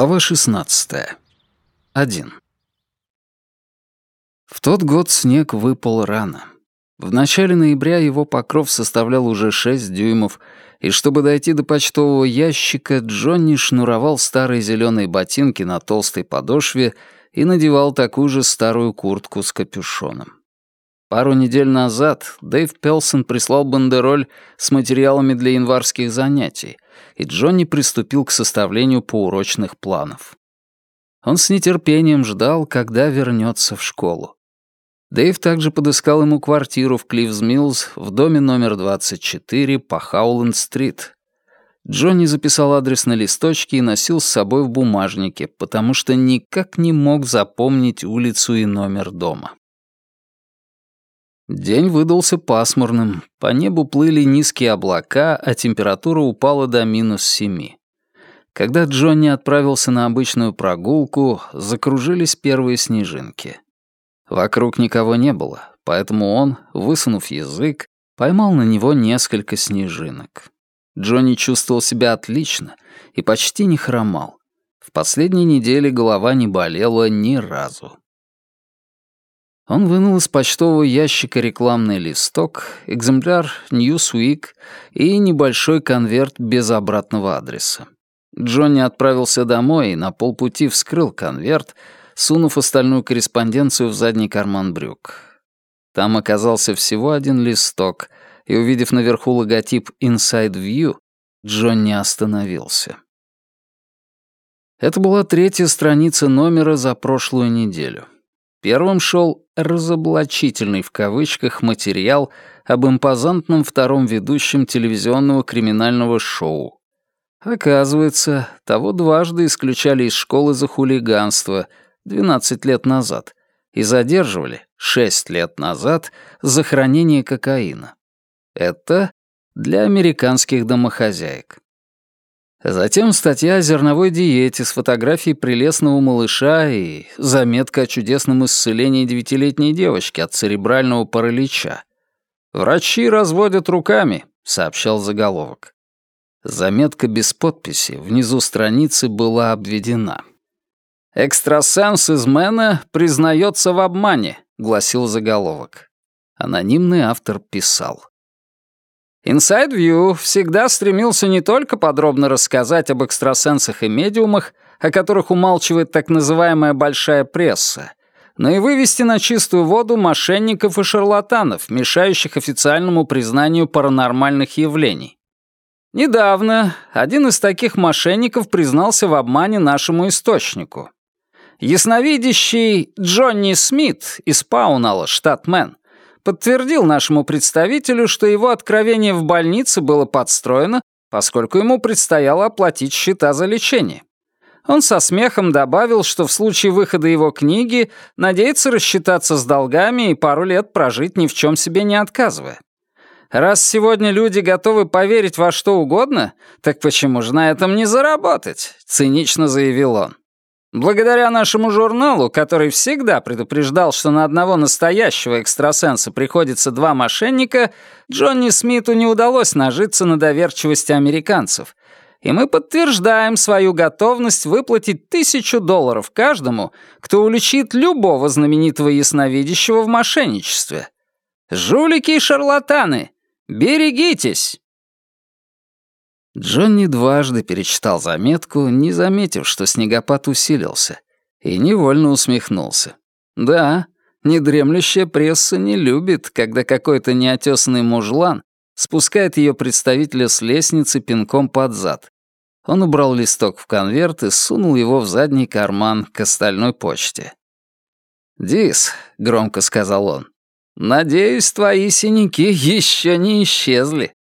Глава 16. 1. В тот год снег выпал рано. В начале ноября его покров составлял уже 6 дюймов, и чтобы дойти до почтового ящика, Джонни шнуровал старые зеленые ботинки на толстой подошве и надевал такую же старую куртку с капюшоном. Пару недель назад Дэйв Пелсон прислал бандероль с материалами для январских занятий, и Джонни приступил к составлению поурочных планов. Он с нетерпением ждал, когда вернется в школу. Дэйв также подыскал ему квартиру в Клиффс-Миллз в доме номер 24 по Хауленд-стрит. Джонни записал адрес на листочке и носил с собой в бумажнике, потому что никак не мог запомнить улицу и номер дома. День выдался пасмурным, по небу плыли низкие облака, а температура упала до минус семи. Когда Джонни отправился на обычную прогулку, закружились первые снежинки. Вокруг никого не было, поэтому он, высунув язык, поймал на него несколько снежинок. Джонни чувствовал себя отлично и почти не хромал. В последние недели голова не болела ни разу. Он вынул из почтового ящика рекламный листок, экземпляр Newsweek и небольшой конверт без обратного адреса. Джонни отправился домой и на полпути вскрыл конверт, сунув остальную корреспонденцию в задний карман брюк. Там оказался всего один листок, и, увидев наверху логотип Inside View, Джонни остановился. Это была третья страница номера за прошлую неделю. Первым шел «разоблачительный» в кавычках материал об импозантном втором ведущем телевизионного криминального шоу. Оказывается, того дважды исключали из школы за хулиганство 12 лет назад и задерживали 6 лет назад за хранение кокаина. Это для американских домохозяек. Затем статья о зерновой диете с фотографией прелестного малыша и заметка о чудесном исцелении девятилетней девочки от церебрального паралича. «Врачи разводят руками», — сообщал заголовок. Заметка без подписи внизу страницы была обведена. «Экстрасенс из Мэна признается в обмане», — гласил заголовок. Анонимный автор писал. Inside View всегда стремился не только подробно рассказать об экстрасенсах и медиумах, о которых умалчивает так называемая большая пресса, но и вывести на чистую воду мошенников и шарлатанов, мешающих официальному признанию паранормальных явлений. Недавно один из таких мошенников признался в обмане нашему источнику. Ясновидящий Джонни Смит из Паунала, штат Мэн, подтвердил нашему представителю, что его откровение в больнице было подстроено, поскольку ему предстояло оплатить счета за лечение. Он со смехом добавил, что в случае выхода его книги надеется рассчитаться с долгами и пару лет прожить ни в чем себе не отказывая. Раз сегодня люди готовы поверить во что угодно, так почему же на этом не заработать? Цинично заявил он. Благодаря нашему журналу, который всегда предупреждал, что на одного настоящего экстрасенса приходится два мошенника, Джонни Смиту не удалось нажиться на доверчивости американцев. И мы подтверждаем свою готовность выплатить тысячу долларов каждому, кто уличит любого знаменитого ясновидящего в мошенничестве. Жулики и шарлатаны, берегитесь! Джонни дважды перечитал заметку, не заметив, что снегопад усилился, и невольно усмехнулся. Да, недремлющая пресса не любит, когда какой-то неотесанный мужлан спускает ее представителя с лестницы пинком под зад. Он убрал листок в конверт и сунул его в задний карман к остальной почте. «Дис», — громко сказал он, — «надеюсь, твои синяки еще не исчезли».